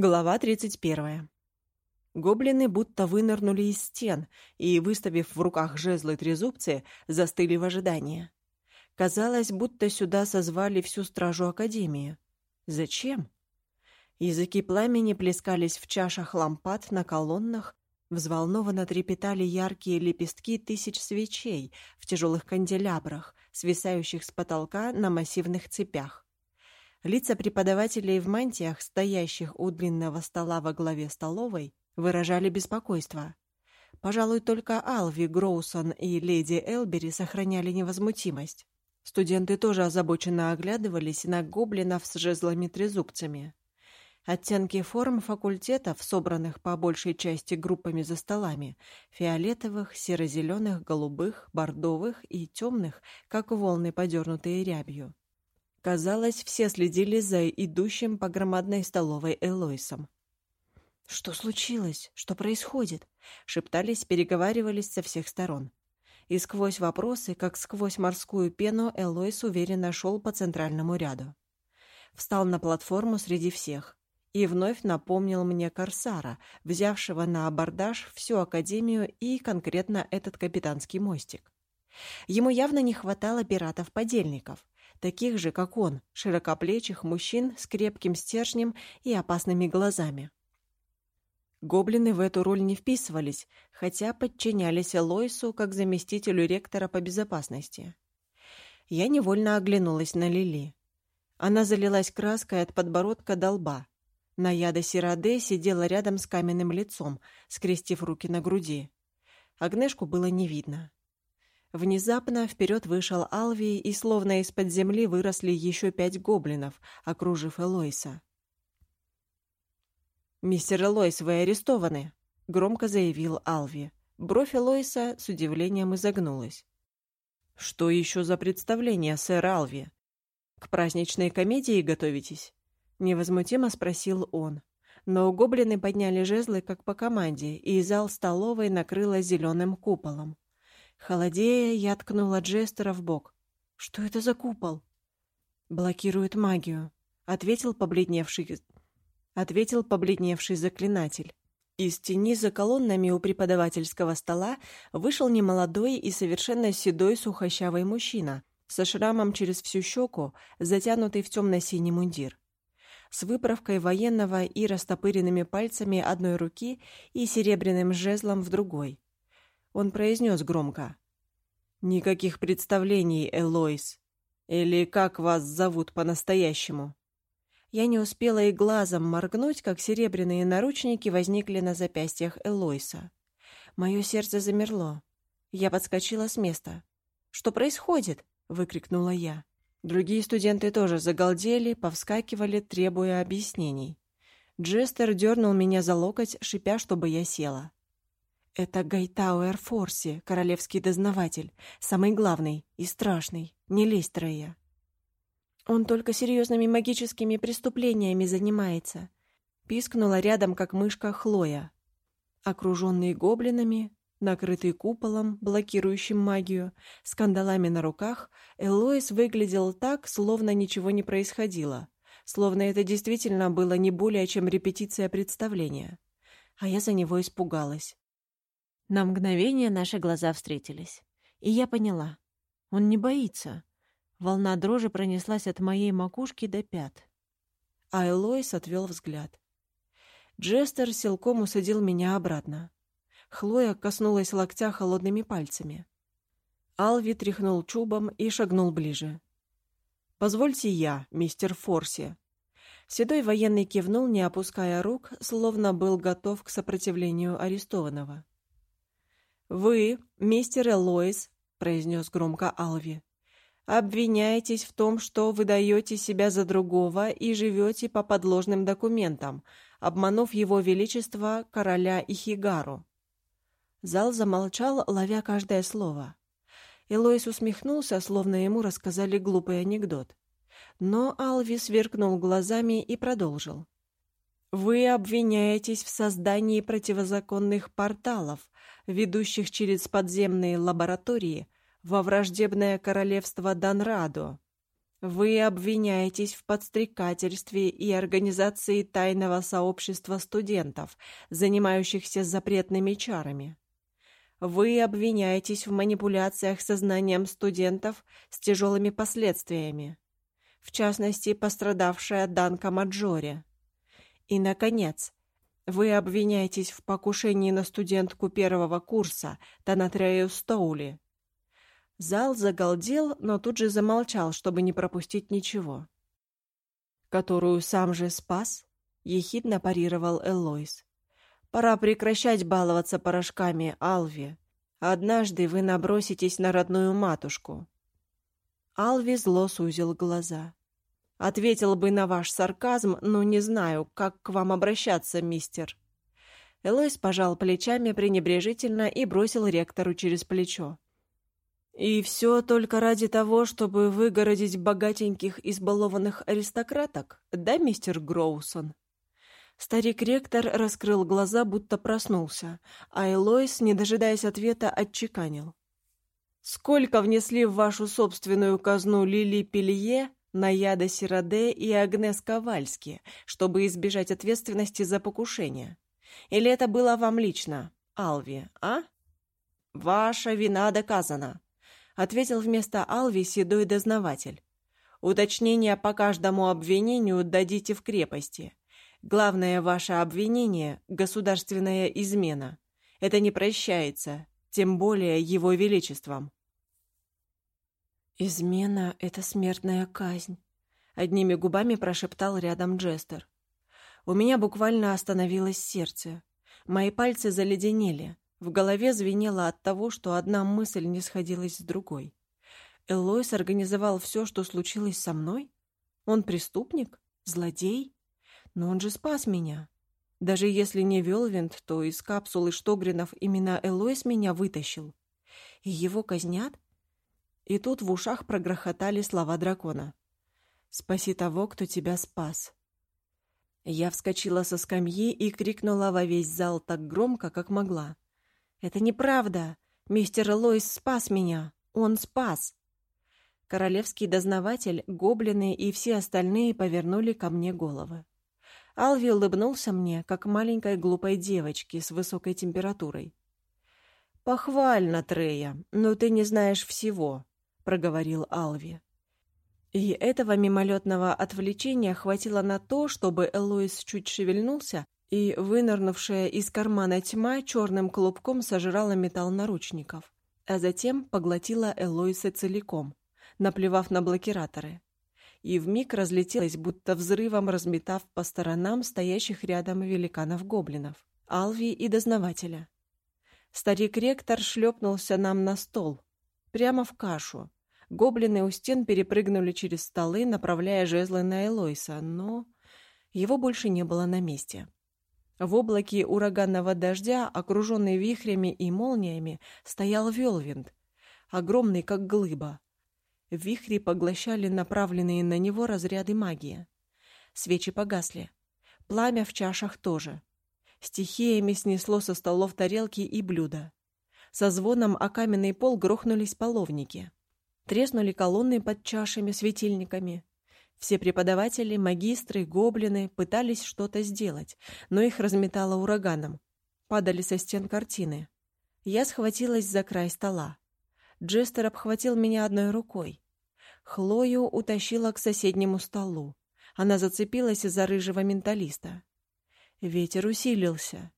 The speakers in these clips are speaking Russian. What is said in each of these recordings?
Глава 31. Гоблины будто вынырнули из стен и, выставив в руках жезлы трезубцы, застыли в ожидании. Казалось, будто сюда созвали всю стражу Академии. Зачем? Языки пламени плескались в чашах лампад на колоннах, взволнованно трепетали яркие лепестки тысяч свечей в тяжелых канделябрах, свисающих с потолка на массивных цепях. Лица преподавателей в мантиях, стоящих у длинного стола во главе столовой, выражали беспокойство. Пожалуй, только Алви Гроусон и леди Элбери сохраняли невозмутимость. Студенты тоже озабоченно оглядывались на гоблинов с жезлами-трезубцами. Оттенки форм факультетов, собранных по большей части группами за столами, фиолетовых, серо-зеленых, голубых, бордовых и темных, как волны, подернутые рябью, Казалось, все следили за идущим по громадной столовой Элойсом. «Что случилось? Что происходит?» Шептались, переговаривались со всех сторон. И сквозь вопросы, как сквозь морскую пену, Элойс уверенно шел по центральному ряду. Встал на платформу среди всех. И вновь напомнил мне Корсара, взявшего на абордаж всю Академию и конкретно этот капитанский мостик. Ему явно не хватало пиратов-подельников, таких же, как он, широкоплечих мужчин с крепким стержнем и опасными глазами. Гоблины в эту роль не вписывались, хотя подчинялись Элойсу как заместителю ректора по безопасности. Я невольно оглянулась на Лили. Она залилась краской от подбородка до лба. Наяда Сираде сидела рядом с каменным лицом, скрестив руки на груди. Агнешку было не видно. Внезапно вперед вышел Алви, и словно из-под земли выросли еще пять гоблинов, окружив Элойса. «Мистер Элойс, вы арестованы!» — громко заявил Алви. Бровь Элойса с удивлением изогнулась. «Что еще за представление, сэр Алви? К праздничной комедии готовитесь?» — невозмутимо спросил он. Но гоблины подняли жезлы, как по команде, и зал столовой накрыло зеленым куполом. Холодея, я ткнула Джестера в бок. «Что это за купол?» «Блокирует магию», — ответил побледневший... ответил побледневший заклинатель. Из тени за колоннами у преподавательского стола вышел немолодой и совершенно седой сухощавый мужчина со шрамом через всю щеку, затянутый в темно-синий мундир. С выправкой военного и растопыренными пальцами одной руки и серебряным жезлом в другой. Он произнес громко. «Никаких представлений, Элойс. Или как вас зовут по-настоящему?» Я не успела и глазом моргнуть, как серебряные наручники возникли на запястьях Элойса. Мое сердце замерло. Я подскочила с места. «Что происходит?» — выкрикнула я. Другие студенты тоже загалдели, повскакивали, требуя объяснений. Джестер дернул меня за локоть, шипя, чтобы я села. Это Гайтау Эрфорси, королевский дознаватель, самый главный и страшный. Не лезь, Трея. Он только серьезными магическими преступлениями занимается. Пискнула рядом, как мышка Хлоя. Окруженный гоблинами, накрытый куполом, блокирующим магию, с кандалами на руках, Элоис выглядел так, словно ничего не происходило, словно это действительно было не более чем репетиция представления. А я за него испугалась. На мгновение наши глаза встретились. И я поняла. Он не боится. Волна дрожи пронеслась от моей макушки до пят. А Элойс отвел взгляд. Джестер силком усадил меня обратно. Хлоя коснулась локтя холодными пальцами. Алви тряхнул чубом и шагнул ближе. «Позвольте я, мистер Форси». Седой военный кивнул, не опуская рук, словно был готов к сопротивлению арестованного. «Вы, мистер Элойс», — произнес громко Алви, «обвиняетесь в том, что выдаете себя за другого и живете по подложным документам, обманув его величество короля Ихигару». Зал замолчал, ловя каждое слово. Элойс усмехнулся, словно ему рассказали глупый анекдот. Но Алви сверкнул глазами и продолжил. «Вы обвиняетесь в создании противозаконных порталов, ведущих через подземные лаборатории во враждебное королевство Данрадо. Вы обвиняетесь в подстрекательстве и организации тайного сообщества студентов, занимающихся запретными чарами. Вы обвиняетесь в манипуляциях сознанием студентов с тяжелыми последствиями, в частности, пострадавшая Данка Маджори. И, наконец, вы обвиняетесь в покушении на студентку первого курса Танатрею Стоули, Зал загалдел, но тут же замолчал, чтобы не пропустить ничего. «Которую сам же спас?» — ехидно парировал Элойс. «Пора прекращать баловаться порошками, Алви. Однажды вы наброситесь на родную матушку». Алви зло сузил глаза. «Ответил бы на ваш сарказм, но не знаю, как к вам обращаться, мистер». Элойс пожал плечами пренебрежительно и бросил ректору через плечо. И все только ради того, чтобы выгородить богатеньких избалованных аристократок, да, мистер Гроусон? Старик-ректор раскрыл глаза, будто проснулся, а Элойс, не дожидаясь ответа, отчеканил. «Сколько внесли в вашу собственную казну Лили Пелье, Наяда Сираде и Агнес Ковальски, чтобы избежать ответственности за покушение? Или это было вам лично, Алви, а? Ваша вина доказана ответил вместо Алви седой дознаватель. Уточнение по каждому обвинению дадите в крепости. Главное ваше обвинение — государственная измена. Это не прощается, тем более его величеством. «Измена — это смертная казнь», — одними губами прошептал рядом Джестер. У меня буквально остановилось сердце. Мои пальцы заледенели. В голове звенело от того, что одна мысль не сходилась с другой. Элойс организовал все, что случилось со мной? Он преступник? Злодей? Но он же спас меня. Даже если не Велвинд, то из капсулы Штогринов именно Элойс меня вытащил. И его казнят? И тут в ушах прогрохотали слова дракона. «Спаси того, кто тебя спас». Я вскочила со скамьи и крикнула во весь зал так громко, как могла. «Это неправда! Мистер Лойс спас меня! Он спас!» Королевский дознаватель, гоблины и все остальные повернули ко мне головы. Алви улыбнулся мне, как маленькой глупой девочке с высокой температурой. «Похвально, Трея, но ты не знаешь всего», — проговорил Алви. И этого мимолетного отвлечения хватило на то, чтобы Элоис чуть шевельнулся и вынырнувшая из кармана тьма черным клубком сожрала металл наручников, а затем поглотила Элойса целиком, наплевав на блокираторы. И вмиг разлетелась, будто взрывом разметав по сторонам стоящих рядом великанов-гоблинов, Алви и дознавателя. Старик-ректор шлепнулся нам на стол, прямо в кашу. Гоблины у стен перепрыгнули через столы, направляя жезлы на Элойса, но его больше не было на месте. В облаке ураганного дождя, окруженный вихрями и молниями, стоял Велвинд, огромный как глыба. Вихри поглощали направленные на него разряды магии. Свечи погасли. Пламя в чашах тоже. Стихиями снесло со столов тарелки и блюда. Со звоном о каменный пол грохнулись половники. Треснули колонны под чашами-светильниками. Все преподаватели, магистры, гоблины пытались что-то сделать, но их разметало ураганом. Падали со стен картины. Я схватилась за край стола. Джестер обхватил меня одной рукой. Хлою утащила к соседнему столу. Она зацепилась за рыжего менталиста. Ветер усилился.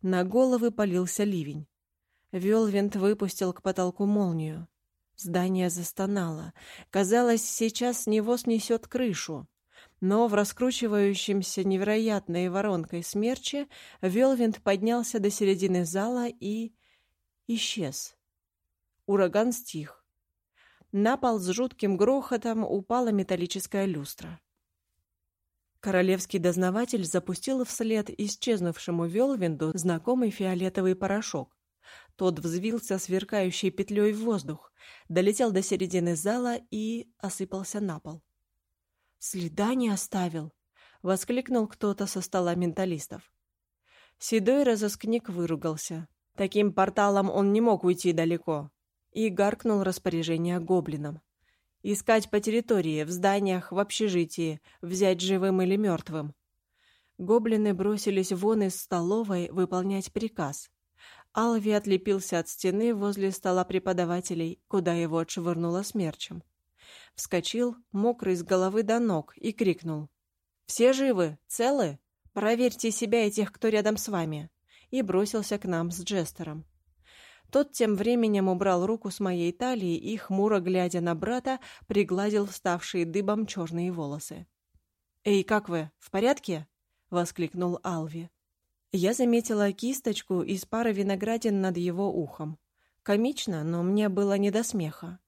На головы полился ливень. Велвинт выпустил к потолку молнию. Здание застонало. Казалось, сейчас с него снесет крышу. Но в раскручивающемся невероятной воронкой смерче Велвинд поднялся до середины зала и... исчез. Ураган стих. На пол с жутким грохотом упала металлическая люстра. Королевский дознаватель запустил вслед исчезнувшему Велвинду знакомый фиолетовый порошок. Тот взвился сверкающей петлей в воздух, долетел до середины зала и осыпался на пол. «Следа не оставил!» — воскликнул кто-то со стола менталистов. Седой разыскник выругался. Таким порталом он не мог уйти далеко. И гаркнул распоряжение гоблинам. Искать по территории, в зданиях, в общежитии, взять живым или мертвым. Гоблины бросились вон из столовой выполнять приказ. Алви отлепился от стены возле стола преподавателей, куда его отшвырнуло смерчем. Вскочил, мокрый с головы до ног, и крикнул. «Все живы? Целы? Проверьте себя и тех, кто рядом с вами!» И бросился к нам с Джестером. Тот тем временем убрал руку с моей талии и, хмуро глядя на брата, пригладил вставшие дыбом черные волосы. «Эй, как вы? В порядке?» — воскликнул Алви. Я заметила кисточку из пары виноградин над его ухом. Комично, но мне было не до смеха.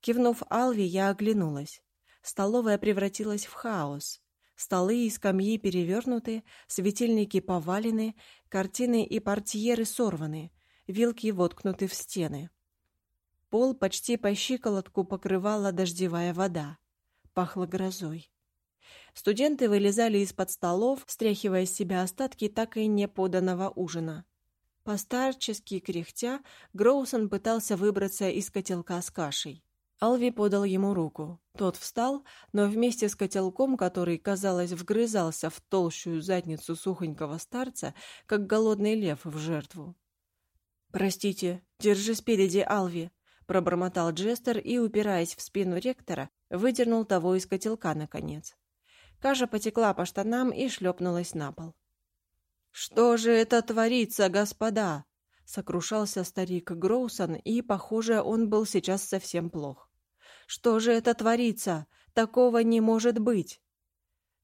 Кивнув Алви, я оглянулась. Столовая превратилась в хаос. Столы и скамьи перевернуты, светильники повалены, картины и портьеры сорваны, вилки воткнуты в стены. Пол почти по щиколотку покрывала дождевая вода. Пахло грозой. Студенты вылезали из-под столов, стряхивая с себя остатки так и не поданного ужина. Постарчески кряхтя, Гроусон пытался выбраться из котелка с кашей. Алви подал ему руку. Тот встал, но вместе с котелком, который, казалось, вгрызался в толщую задницу сухонького старца, как голодный лев в жертву. «Простите, держи спереди, Алви», — пробормотал Джестер и, упираясь в спину ректора, выдернул того из котелка, наконец. Кажа потекла по штанам и шлепнулась на пол. «Что же это творится, господа?» — сокрушался старик Гроусон, и, похоже, он был сейчас совсем плох. «Что же это творится? Такого не может быть!»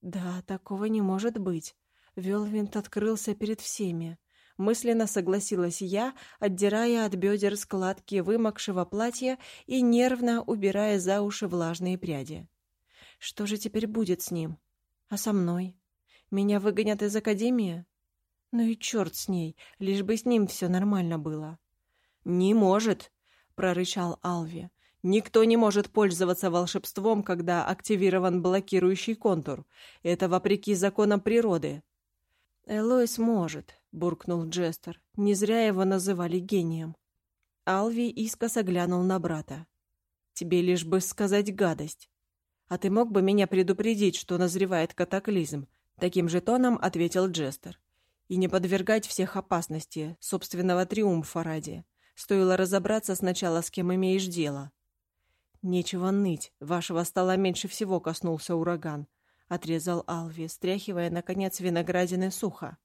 «Да, такого не может быть!» Велвинт открылся перед всеми. Мысленно согласилась я, отдирая от бедер складки вымокшего платья и нервно убирая за уши влажные пряди. Что же теперь будет с ним? А со мной? Меня выгонят из академии? Ну и черт с ней, лишь бы с ним все нормально было. «Не может!» — прорычал Алви. «Никто не может пользоваться волшебством, когда активирован блокирующий контур. Это вопреки законам природы». «Элойс может», — буркнул Джестер. «Не зря его называли гением». Алви искоса глянул на брата. «Тебе лишь бы сказать гадость. «А ты мог бы меня предупредить, что назревает катаклизм?» Таким же тоном ответил Джестер. «И не подвергать всех опасности, собственного триумфа ради. Стоило разобраться сначала, с кем имеешь дело». «Нечего ныть, вашего стола меньше всего коснулся ураган», — отрезал Алви, стряхивая, наконец, виноградины сухо.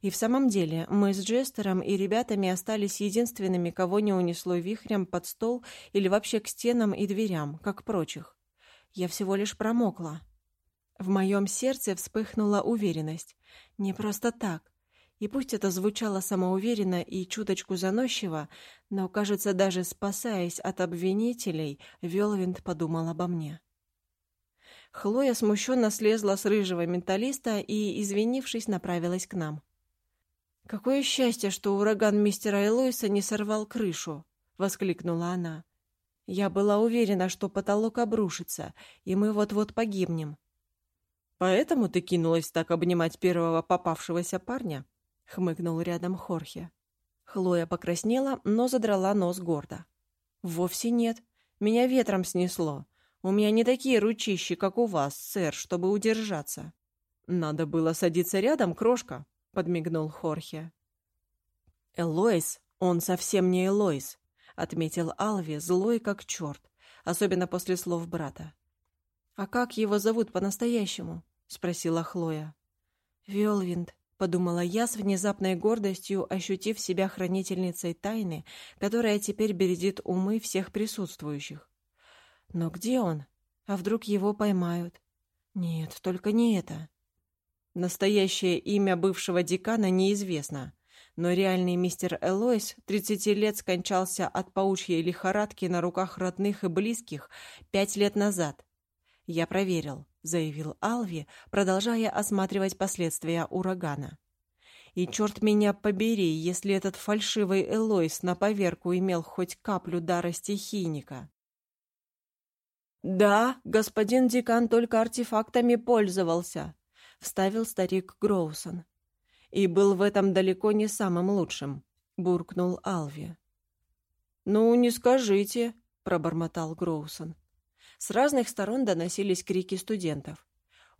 И в самом деле, мы с Джестером и ребятами остались единственными, кого не унесло вихрем под стол или вообще к стенам и дверям, как прочих. Я всего лишь промокла. В моем сердце вспыхнула уверенность. Не просто так. И пусть это звучало самоуверенно и чуточку заносчиво, но, кажется, даже спасаясь от обвинителей, Велвинд подумал обо мне. Хлоя смущенно слезла с рыжего менталиста и, извинившись, направилась к нам. «Какое счастье, что ураган мистера Элойса не сорвал крышу!» — воскликнула она. Я была уверена, что потолок обрушится, и мы вот-вот погибнем. «Поэтому ты кинулась так обнимать первого попавшегося парня?» — хмыкнул рядом Хорхе. Хлоя покраснела, но задрала нос гордо. «Вовсе нет. Меня ветром снесло. У меня не такие ручищи, как у вас, сэр, чтобы удержаться». «Надо было садиться рядом, крошка», — подмигнул Хорхе. «Элоис, он совсем не Элоис отметил Алви, злой как черт, особенно после слов брата. «А как его зовут по-настоящему?» — спросила Хлоя. «Велвинд», — подумала я с внезапной гордостью, ощутив себя хранительницей тайны, которая теперь бередит умы всех присутствующих. «Но где он? А вдруг его поймают?» «Нет, только не это». Настоящее имя бывшего декана неизвестно, но реальный мистер Элойс 30 лет скончался от паучьей лихорадки на руках родных и близких пять лет назад. «Я проверил», — заявил Алви, продолжая осматривать последствия урагана. «И черт меня побери, если этот фальшивый Элойс на поверку имел хоть каплю дара стихийника». «Да, господин декан только артефактами пользовался», — вставил старик Гроусон и был в этом далеко не самым лучшим», — буркнул Алви. «Ну, не скажите», — пробормотал Гроусон. С разных сторон доносились крики студентов.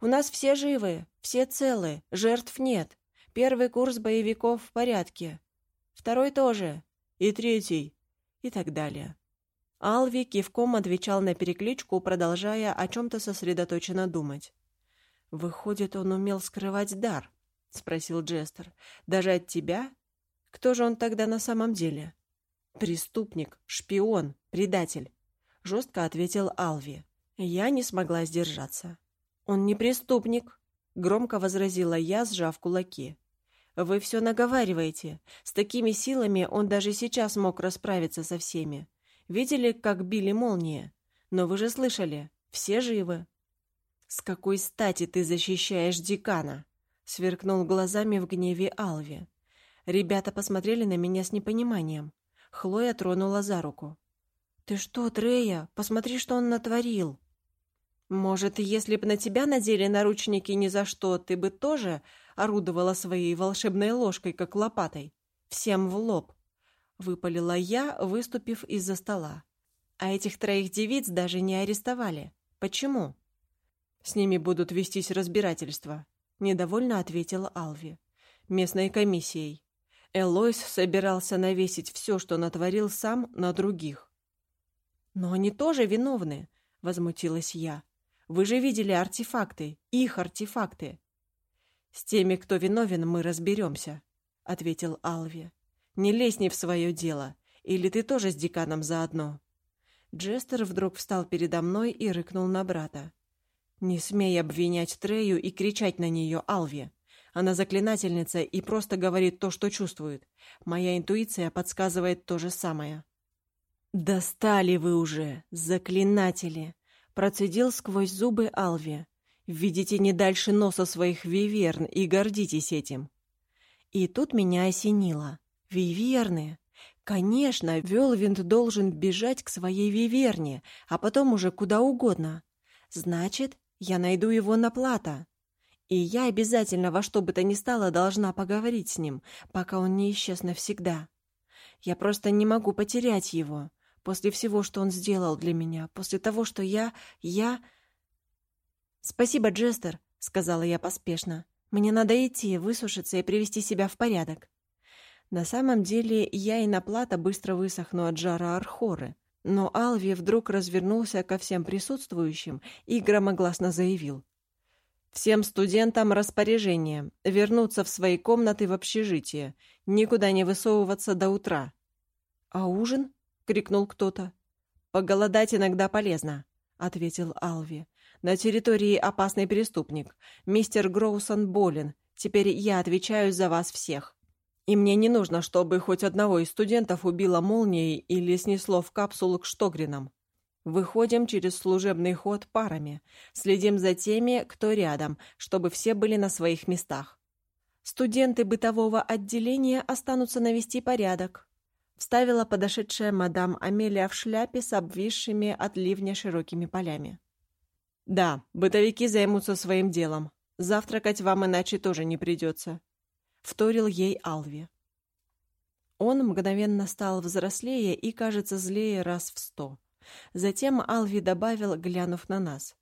«У нас все живы, все целы, жертв нет. Первый курс боевиков в порядке. Второй тоже. И третий. И так далее». Алви кивком отвечал на перекличку, продолжая о чем-то сосредоточенно думать. «Выходит, он умел скрывать дар?» — спросил Джестер. «Даже от тебя? Кто же он тогда на самом деле?» «Преступник, шпион, предатель», — жестко ответил Алви. Я не смогла сдержаться. «Он не преступник», — громко возразила я, сжав кулаки. «Вы все наговариваете. С такими силами он даже сейчас мог расправиться со всеми. Видели, как били молнии? Но вы же слышали, все живы». «С какой стати ты защищаешь декана?» — сверкнул глазами в гневе Алви. Ребята посмотрели на меня с непониманием. Хлоя тронула за руку. «Ты что, Трея? Посмотри, что он натворил!» «Может, если бы на тебя надели наручники ни за что, ты бы тоже орудовала своей волшебной ложкой, как лопатой? Всем в лоб!» Выпалила я, выступив из-за стола. А этих троих девиц даже не арестовали. Почему? С ними будут вестись разбирательства, недовольно ответила Алви. Местной комиссией. Элойс собирался навесить все, что натворил сам, на других. Но они тоже виновны, возмутилась я. Вы же видели артефакты, их артефакты. С теми, кто виновен, мы разберемся, ответил Алви. Не лезь не в свое дело, или ты тоже с деканом заодно». Джестер вдруг встал передо мной и рыкнул на брата. «Не смей обвинять Трею и кричать на нее, Алви. Она заклинательница и просто говорит то, что чувствует. Моя интуиция подсказывает то же самое». «Достали вы уже, заклинатели!» Процедил сквозь зубы Алви. «Видите не дальше носа своих виверн и гордитесь этим». И тут меня осенило. Виверны. Конечно, Велвинд должен бежать к своей Виверне, а потом уже куда угодно. Значит, я найду его на плата. И я обязательно во что бы то ни стало должна поговорить с ним, пока он не исчез навсегда. Я просто не могу потерять его. После всего, что он сделал для меня, после того, что я... я... «Спасибо, Джестер», — сказала я поспешно. «Мне надо идти, высушиться и привести себя в порядок». На самом деле я и на плата быстро высохну от жара архоры. Но Алви вдруг развернулся ко всем присутствующим и громогласно заявил. «Всем студентам распоряжение вернуться в свои комнаты в общежитие, никуда не высовываться до утра». «А ужин?» — крикнул кто-то. «Поголодать иногда полезно», — ответил Алви. «На территории опасный преступник. Мистер Гроусон болен. Теперь я отвечаю за вас всех. И мне не нужно, чтобы хоть одного из студентов убило молнией или снесло в капсулу к Штогринам. Выходим через служебный ход парами. Следим за теми, кто рядом, чтобы все были на своих местах. Студенты бытового отделения останутся навести порядок. Вставила подошедшая мадам Амелия в шляпе с обвисшими от ливня широкими полями. «Да, бытовики займутся своим делом. Завтракать вам иначе тоже не придется вторил ей Алви. Он мгновенно стал взрослее и, кажется, злее раз в сто. Затем Алви добавил, глянув на нас.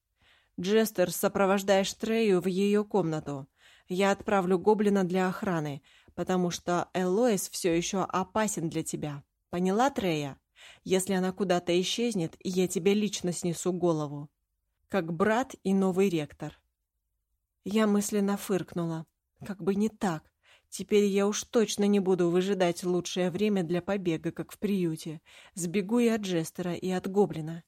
«Джестер, сопровождаешь Трею в ее комнату. Я отправлю гоблина для охраны, потому что Элоис все еще опасен для тебя. Поняла, Трея? Если она куда-то исчезнет, я тебе лично снесу голову. Как брат и новый ректор». Я мысленно фыркнула. Как бы не так. Теперь я уж точно не буду выжидать лучшее время для побега, как в приюте. Сбегу и от Джестера, и от Гоблина.